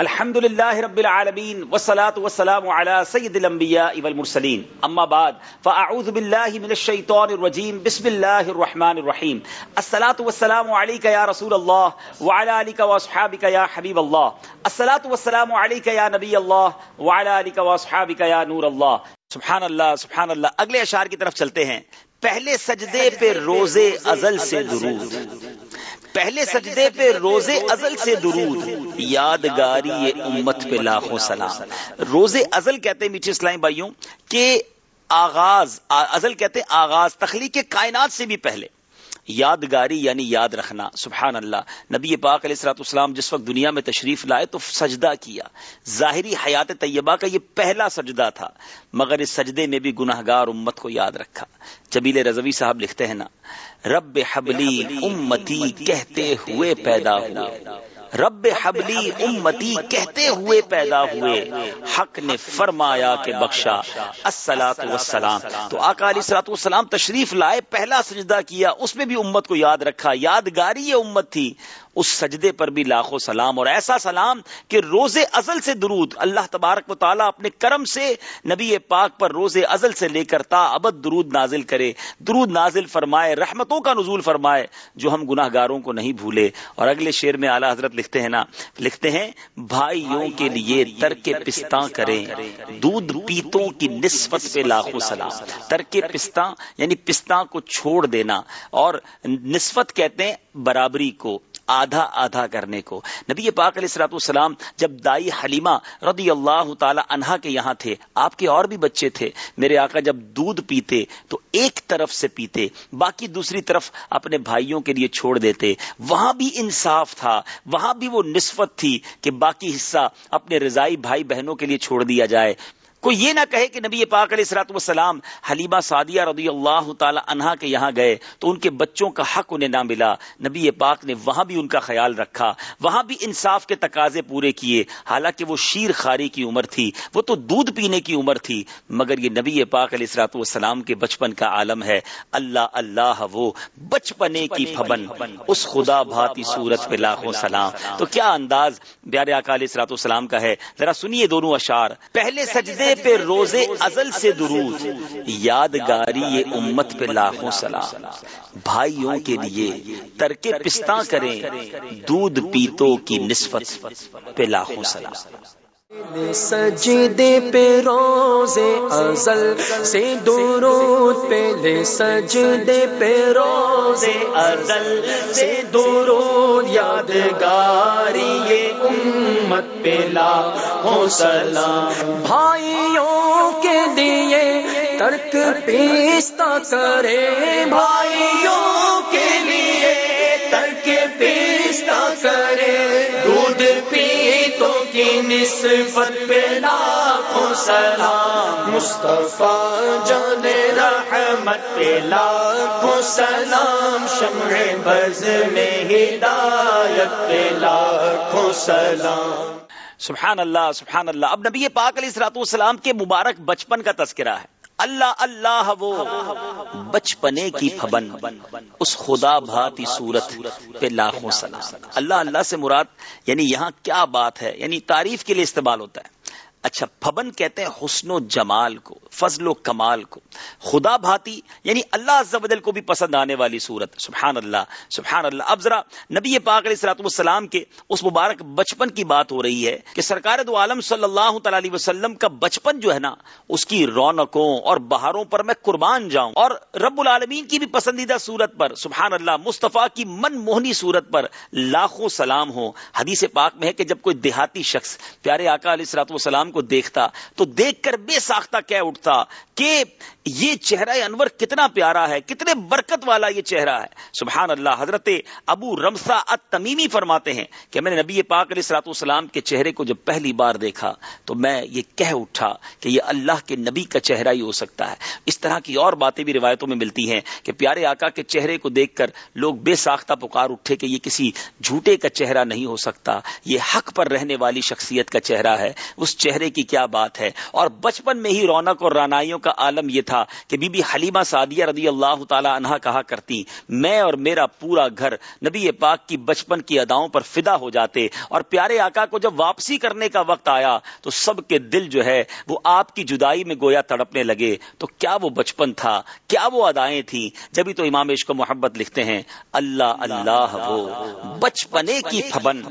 الحمد لله رب العالمين والصلاة والسلام على سيد الأنبياء والمرسلين أما بعد فأعوذ بالله من الشيطان الرجيم بسم الله الرحمن الرحيم الصلاة والسلام عليك يا رسول الله وعلى آلك وأصحابك يا حبيب الله الصلاة والسلام عليك يا نبي الله وعلى آلك وأصحابك يا نور الله سبحان اللہ. سبحان اللہ اگلے اشعار کی طرف چلتے ہیں. پہلے سجدے پہ روزے ازل سے درود. پہلے سجدے پہ روزے ازل سے درود، یادگاری امت پہ لاکھوں سلام۔ روزے ازل کہتے ہیں میٹھے اسلامی بھائیوں کہ آغاز ازل کہتے ہیں آغاز، تخلیق کائنات سے بھی پہلے۔ یادگاری یعنی یاد رکھنا، سبحان اللہ۔ نبی پاک علیہ السلاۃ السلام جس وقت دنیا میں تشریف لائے تو سجدہ کیا۔ ظاہری حیات طیبہ کا یہ پہلا سجدہ تھا، مگر اس سجدے میں بھی گناہ گار امت کو یاد رکھا۔ جبیل رضوی صاحب لکھتے ہیں نا، رب حبلی امتی کہتے ہوئے پیدا ہوئے۔ رب حبلی امتی کہتے ہوئے پیدا ہوئے۔ حق نے فرمایا کہ بخشا۔ السلاۃ والسلام۔ تو آقا علیہ السلاۃ والسلام تشریف لائے، پہلا سجدہ کیا، اس میں بھی امت کو یاد رکھا۔ یادگاری یہ امت تھی۔ اس سجدے پر بھی لاکھوں سلام اور ایسا سلام کہ روز ازل سے درود اللہ تبارک و تعالیٰ اپنے کرم سے نبی پاک پر روز ازل سے لے کر تا ابد درود نازل کرے۔ درود نازل فرمائے، رحمتوں کا نزول فرمائے جو ہم گناہ گاروں کو نہیں بھولے۔ اور اگلے شیر میں اعلیٰ حضرت لکھتے ہیں نا، لکھتے ہیں، بھائیوں کے لیے ترک پستہ کریں، دودھ پیتوں کی نسبت پہ لاکھوں سلام۔ ترک پستہ یعنی پستہ کو چھوڑ دینا۔ اور نسبت کہتے ہیں برابری کو۔ آدھا آدھا کرنے کو۔ نبی پاک علیہ السلاط والسلام جب دائی حلیمہ رضی اللہ تعالی عنہا کے یہاں تھے، آپ کے اور بھی بچے تھے، میرے آقا جب دودھ پیتے تو ایک طرف سے پیتے، باقی دوسری طرف اپنے بھائیوں کے لیے چھوڑ دیتے۔ وہاں بھی انصاف تھا، وہاں بھی وہ نسبت تھی کہ باقی حصہ اپنے رضائی بھائی بہنوں کے لیے چھوڑ دیا جائے۔ کوئی یہ نہ کہے کہ نبی پاک علیہ السلاط والسلام حلیمہ سعدیہ رضی اللہ تعالی عنہا کے یہاں گئے تو ان کے بچوں کا حق انہیں نہ ملا۔ نبی پاک نے وہاں بھی ان کا خیال رکھا، وہاں بھی انصاف کے تقاضے پورے کیے۔ حالانکہ وہ شیر خاری کی عمر تھی، وہ تو دودھ پینے کی عمر تھی، مگر یہ نبی پاک علیہ السلاط والسلام کے بچپن کا عالم ہے۔ اللہ اللہ وہ بچپنے کی پھبن، اس خدا بھاتی صورت پہ لاکھوں سلام۔ تو کیا انداز پیارے اکا علیہ السلاط والسلام کا ہے؟ ذرا سنیے دونوں اشار پہلے سجدے پہ روزے ازل سے درود، یادگاری یہ امت پہ لاکھوں سلام۔ بھائیوں کے لیے ترک پستہ کریں، دودھ پیتوں کی نسبت پہ لاکھوں سلام۔ سجدے پہ روزے ازل سے درود، پہلے سجدے پہ روزے ازل سے درود۔ یادگاری یہ امت پہ لاکھوں سلام۔ دیے ترک پیستا کرے بھائیوں کے لیے۔ ترک پیستا کرے، دودھ پیتوں کی نسبت پہ لاکھوں سلام۔ مصطفیٰ جان رحمت پہ لاکھوں سلام۔ شمع بز میں ہدایت پہ لاکھوں سلام۔ سبحان اللہ سبحان اللہ اب نبی پاک علیہ السلاط والسلام کے مبارک بچپن کا تذکرہ ہے۔ اللہ اللہ وہ بچپنے کی پھبن، اس خدا بھاتی صورت پہ لاکھوں سلام۔ اللہ اللہ سے مراد یعنی یہاں کیا بات ہے؟ یعنی تعریف کے لیے استعمال ہوتا ہے۔ اچھا پھبن کہتے ہیں حسن و جمال کو، فضل و کمال کو۔ خدا بھاتی یعنی اللہ عز و جل کو بھی پسند آنے والی صورت۔ سبحان اللہ سبحان اللہ اب ذرا نبی پاک علیہ السلاط والسلام کے اس مبارک بچپن کی بات ہو رہی ہے کہ سرکار دو عالم صلی اللہ تعالی علیہ وسلم کا بچپن جو ہے نا، اس کی رونقوں اور بہاروں پر میں قربان جاؤں اور رب العالمین کی بھی پسندیدہ صورت پر سبحان اللہ مصطفیٰ کی من موہنی صورت پر لاکھوں سلام ہو حدیث پاک میں ہے کہ جب کوئی دیہاتی شخص، پیارے آقا علیہ السلاط والسلام السلام کو دیکھتا تو دیکھ کر بے ساختہ کہہ اٹھتا کہ یہ چہرہ انور کتنا پیارا ہے، کتنے برکت والا یہ چہرہ ہے۔ سبحان اللہ، حضرت ابو رمسا تمیمی فرماتے ہیں کہ میں نے نبی پاک علیہ السلاط والسلام کے چہرے کو جب پہلی بار دیکھا تو میں یہ کہہ اٹھا کہ یہ اللہ کے نبی کا چہرہ ہی ہو سکتا ہے۔ اس طرح کی اور باتیں بھی روایتوں میں ملتی ہیں کہ پیارے آقا کے چہرے کو دیکھ کر لوگ بے ساختہ پکار اٹھے کہ یہ کسی جھوٹے کا چہرہ نہیں ہو سکتا۔ یہ حق پر رہنے والی شخصیت کا چہرہ ہے۔ اس چہرے چہرے کی کیا بات ہے؟ اور بچپن میں ہی رونق اور رانائیوں کا عالم یہ تھا کہ بی بی حلیمہ سعدیہ رضی اللہ تعالی عنہ کہا کرتی، میں اور میرا پورا گھر نبی پاک کی بچپن کی اداؤں پر فدا ہو جاتے اور پیارے آقا کو جب واپسی کرنے کا وقت آیا تو سب کے دل جو ہے وہ آپ کی جدائی میں گویا تڑپنے لگے۔ تو کیا وہ بچپن تھا؟ کیا وہ ادائیں تھیں؟ جبھی تو امام عشق محبت لکھتے ہیں، اللہ اللہ وہ بچپنے کی پھبن،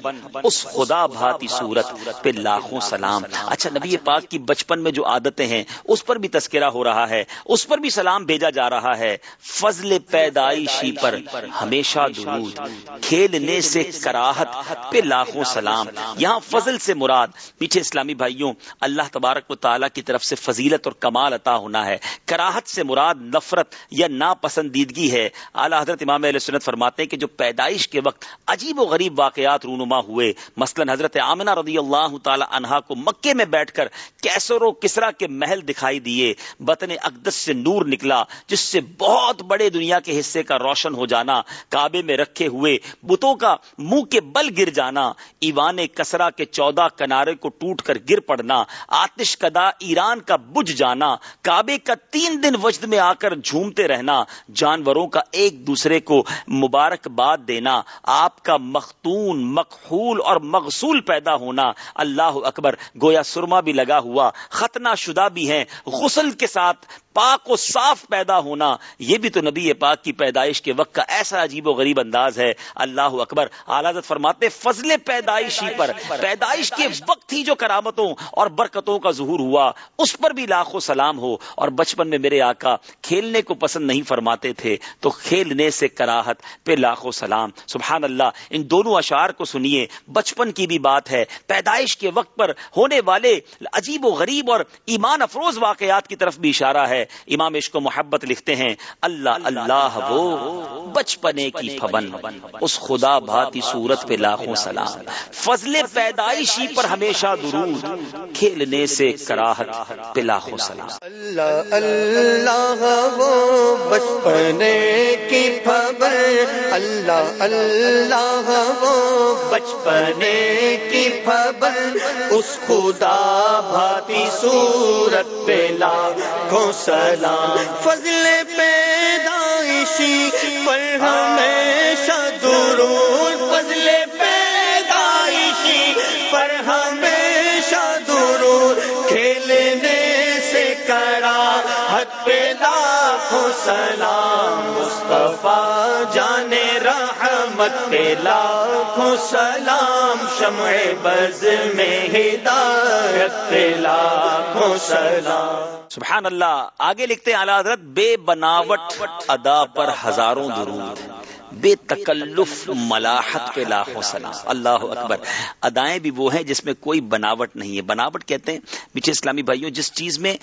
اس خدا بھاتی صورت پہ لاکھوں سلام۔ اچھا نبی پاک کی بچپن میں جو عادتیں ہیں، اس پر بھی تذکرہ ہو رہا ہے، اس پر بھی سلام بھیجا جا رہا ہے۔ فضل پیدائشی پر ہمیشہ درود، کھیلنے سے کراہت پہ لاکھوں سلام۔ یہاں فضل سے مراد میٹھے اسلامی بھائیوں، اللہ تبارک و تعالیٰ کی طرف سے فضیلت اور کمال عطا ہونا ہے۔ کراہت سے مراد نفرت یا ناپسندیدگی ہے۔ اعلیٰ حضرت امام علیہ سنت فرماتے ہیں کہ جو پیدائش کے وقت عجیب و غریب واقعات رونما ہوئے۔ مثلا حضرت آمنہ رضی اللہ تعالی عنہا کو مکے میں بیٹھ کر کیسر و کسرا کے محل دکھائی دیے۔ بطن اقدس سے نور نکلا، جس سے بہت بڑے دنیا کے حصے کا روشن ہو جانا، کعبے میں رکھے ہوئے بتوں کا منہ کے بل گر جانا، ایوان کسرا کے چودہ کنارے کو ٹوٹ کر گر پڑنا، آتش کدا ایران کا بج جانا، کعبے کا تین دن وجد میں آ کر جھومتے رہنا، جانوروں کا ایک دوسرے کو مبارکباد دینا، آپ کا مختون مقحول اور مغسول پیدا ہونا۔ اللہ اکبر، گویا سرما بھی لگا ہوا ختنہ شدہ بھی ہیں غسل کے ساتھ پاک و صاف پیدا ہونا، یہ بھی تو نبی پاک کی پیدائش کے وقت کا ایسا عجیب و غریب انداز ہے۔ اللہ اکبر۔ اعلیٰ فرماتے فضل پیدائشی پر، پیدائش کے وقت ہی جو کرامتوں اور برکتوں کا ظہور ہوا۔ اس پر بھی لاکھوں سلام ہو۔ اور بچپن میں میرے آقا کھیلنے کو پسند نہیں فرماتے تھے، تو کھیلنے سے کراہت پہ لاکھوں سلام۔ سبحان اللہ۔ ان دونوں اشعار کو سنیے۔ بچپن کی بھی بات ہے۔ پیدائش کے وقت پر ہونے والے عجیب و غریب اور ایمان افروز واقعات کی طرف بھی اشارہ ہے۔ امام عشق و محبت لکھتے ہیں، اللہ اللہ وہ بچپنے کی پھبن، اس خدا بھاتی صورت پہ لاکھوں سلام۔ فضل پیدائشی پر ہمیشہ درود، کھیلنے سے کراہت پہ لاکھوں سلام۔ اللہ اللہ وہ بچپنے کی پھبن۔ اللہ اللہ وہ بچپنے کی پھبن۔ اس خدا بھاتی صورت پہ لاکھوں سلام۔ سلام فضل پیدائشی پر ہمیشہ درود، فضل پیدائشی پر ہمیشہ درود۔ کھیلنے سے کرا حد پہ لاکھوں سلام، مصطفیٰ جان رحمت پہ لاکھوں سلام شمع بز میں ہدایت پہ لاکھوں سلام۔ سبحان اللہ، آگے لکھتے ہیں اعلیٰ حضرت، بے بناوٹ ادا پر ہزاروں درود، بے تکلف ملاحت پہ لاکھوں سلام۔ اللہ اکبر۔ ادائیں بھی وہ ہیں جس میں کوئی بناوٹ نہیں ہے۔ بناوٹ کہتے ہیں میٹھے اسلامی بھائیوں، جس چیز میں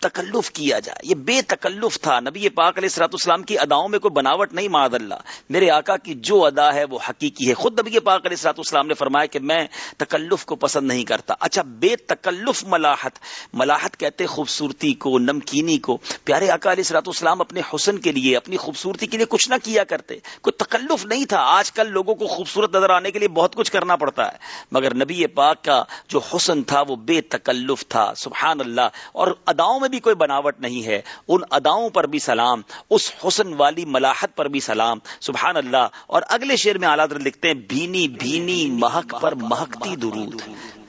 تکلف کیا جائے۔ یہ بے تکلف تھا۔ نبی پاک علیہ السلاط اسلام کی اداؤں میں کوئی بناوٹ نہیں معذ اللہ۔ میرے آقا کی جو ادا ہے وہ حقیقی ہے۔ خود نبی پاک علیہ السلاط اسلام نے فرمایا کہ میں تکلف کو پسند نہیں کرتا۔ اچھا بے تکلف ملاحت۔ ملاحت کہتے خوبصورتی کو، نمکینی کو۔ پیارے آقا علیہ السلاط اسلام اپنے حسن کے لیے، اپنی خوبصورتی کے لیے کچھ نہ کیا کرتے۔ کوئی تکلف نہیں تھا۔ آج کل لوگوں کو خوبصورت نظر آنے کے لیے بہت کچھ کرنا پڑتا ہے۔ مگر نبی پاک کا جو حسن تھا وہ بے تکلف تھا۔ سبحان اللہ۔ اور اداؤں میں بھی کوئی بناوٹ نہیں ہے، ان اداؤں پر بھی سلام، اس حسن والی ملاحت پر بھی سلام۔ سبحان اللہ۔ اور اگلے شعر میں آلات لکھتے ہیں، بھینی بھینی، مہک پر مہکتی درود۔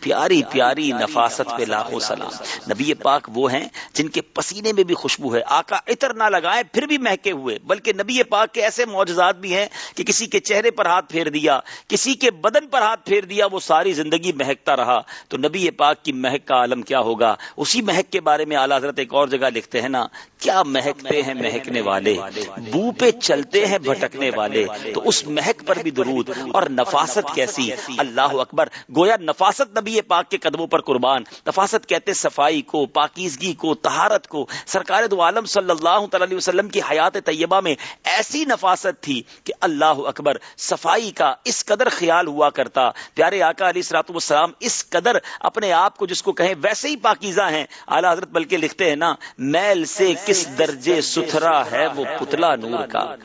پیاری پیاری نفاست پہ لاکھوں سلام۔ نبی پاک وہ ہیں جن کے پسینے میں بھی خوشبو ہے۔ آقا عطر نہ لگائے پھر بھی مہکے ہوئے۔ بلکہ نبی پاک کے ایسے معجزات بھی ہیں کہ کسی کے چہرے پر ہاتھ پھیر دیا، کسی کے بدن پر ہاتھ پھیر دیا، وہ ساری زندگی مہکتا رہا۔ تو نبی پاک کی مہک کا عالم کیا ہوگا؟ اسی مہک کے بارے میں اعلیٰ حضرت ایک اور جگہ لکھتے ہیں نا، کیا مہکتے ہیں مہکنے والے؟ بو پہ چلتے ہیں بھٹکنے والے۔ تو اس مہک پر بھی درود۔ اور نفاست کیسی؟ اللہ اکبر، گویا نفاست نبی نبی پاک کے قدموں پر قربان۔ نفاست کہتے صفائی کو، پاکیزگی کو تہارت کو۔ سرکار دو عالم صلی اللہ تعالی وسلم کی حیات طیبہ میں ایسی نفاست تھی کہ اللہ اکبر، صفائی کا اس قدر خیال ہوا کرتا۔ پیارے آقا علیہ السلاط والسلام، اس قدر اپنے آپ کو جس کو کہیں ویسے ہی پاکیزہ ہیں۔ اعلیٰ حضرت بلکہ لکھتے ہیں نا، میل سے کس درجے ستھرا ہے وہ پتلا نور کا؟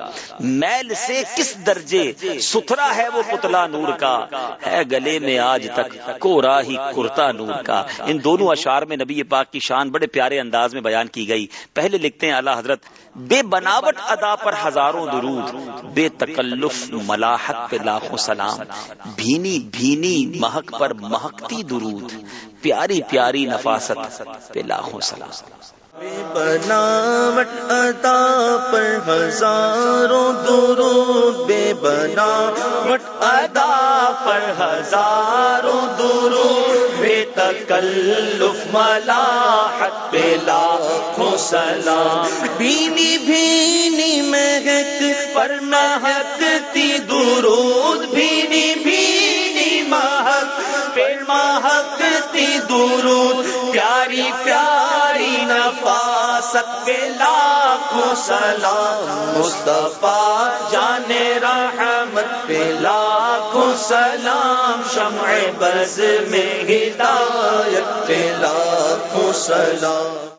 میل سے کس درجے ستھرا ہے وہ پتلا نور کا؟ ہے گلے میں آج تک کورا ہی کرتا نور کا۔ ان دونوں اشعار میں نبی پاک کی شان بڑے پیارے انداز میں بیان کی گئی۔ پہلے لکھتے ہیں اللہ حضرت، بے بناوٹ ادا پر ہزاروں درود، بے تکلف ملاحت پہ لاکھوں سلام۔ بھینی بھینی مہک پر مہکتی درود، پیاری پیاری نفاست پہ لاکھوں سلام۔ بناوٹ ادا پر ہزاروں درود بے بناوٹ ادا پر ہزاروں درود بے تکلف ملاحت پہ لاکھوں سلام بینی بینی مہک پر مہکتی درود بینی بینی مہک پہ مہکتی درود پیاری پیاری سکے لاکھوں سلام، مصطفیٰ جان رحمت پہ لاکھوں سلام، شمع بز میں ہدایت پہ لاکھوں سلام۔